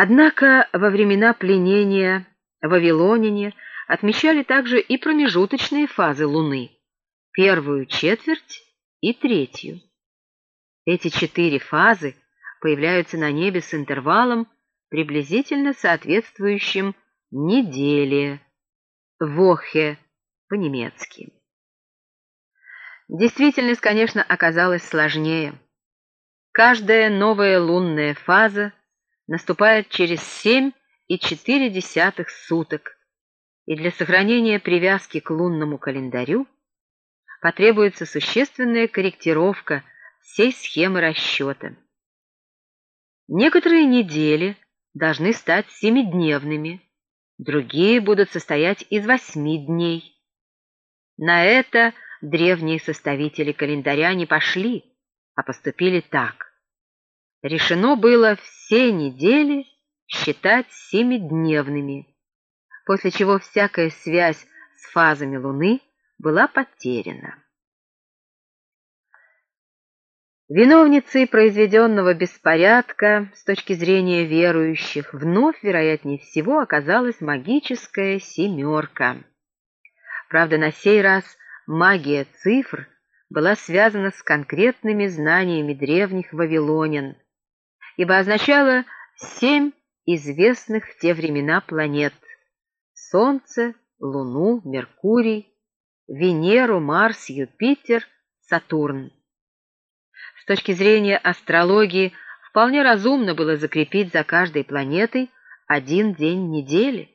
Однако во времена пленения вавилоняне отмечали также и промежуточные фазы Луны, первую четверть и третью. Эти четыре фазы появляются на небе с интервалом, приблизительно соответствующим неделе, вохе по-немецки. Действительность, конечно, оказалась сложнее. Каждая новая лунная фаза наступает через семь и четыре десятых суток, и для сохранения привязки к лунному календарю потребуется существенная корректировка всей схемы расчета. Некоторые недели должны стать семидневными, другие будут состоять из восьми дней. На это древние составители календаря не пошли, а поступили так. Решено было все недели считать семидневными, после чего всякая связь с фазами Луны была потеряна. Виновницей произведенного беспорядка с точки зрения верующих вновь, вероятнее всего, оказалась магическая семерка. Правда, на сей раз магия цифр была связана с конкретными знаниями древних вавилонян, ибо означала семь известных в те времена планет — Солнце, Луну, Меркурий, Венеру, Марс, Юпитер, Сатурн. С точки зрения астрологии вполне разумно было закрепить за каждой планетой один день недели,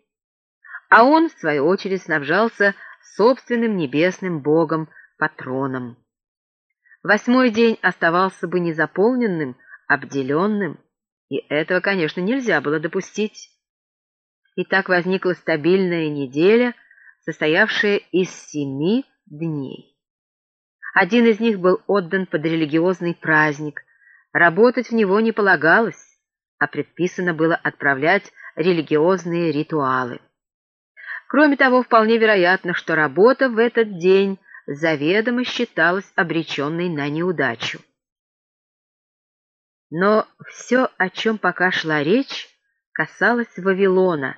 а он, в свою очередь, снабжался собственным небесным богом-патроном. Восьмой день оставался бы незаполненным, обделенным, и этого, конечно, нельзя было допустить. И так возникла стабильная неделя, состоявшая из семи дней. Один из них был отдан под религиозный праздник, работать в него не полагалось, а предписано было отправлять религиозные ритуалы. Кроме того, вполне вероятно, что работа в этот день заведомо считалась обреченной на неудачу. Но все, о чем пока шла речь, касалось Вавилона,